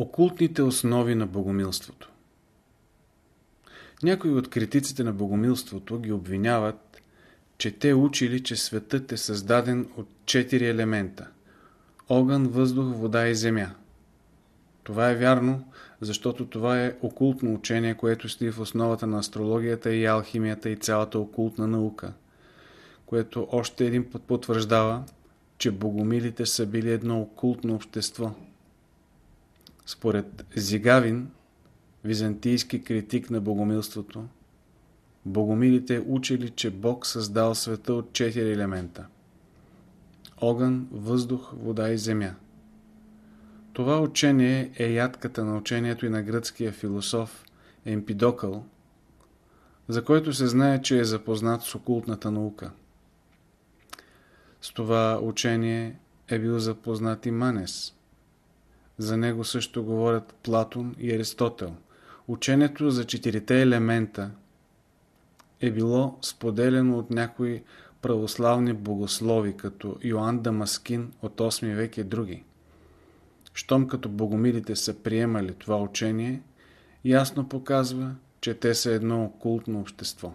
Окултните основи на богомилството Някои от критиците на богомилството ги обвиняват, че те учили, че светът е създаден от четири елемента – огън, въздух, вода и земя. Това е вярно, защото това е окултно учение, което стои в основата на астрологията и алхимията и цялата окултна наука, което още един път потвърждава, че богомилите са били едно окултно общество. Според Зигавин, византийски критик на богомилството, богомилите учили, че Бог създал света от четири елемента – огън, въздух, вода и земя. Това учение е ядката на учението и на гръцкия философ Емпидокъл, за който се знае, че е запознат с окултната наука. С това учение е бил запознат и Манес. За него също говорят Платон и Аристотел. Учението за четирите елемента е било споделено от някои православни богослови, като Йоанн Дамаскин от 8 век и други. Щом като богомилите са приемали това учение, ясно показва, че те са едно окултно общество.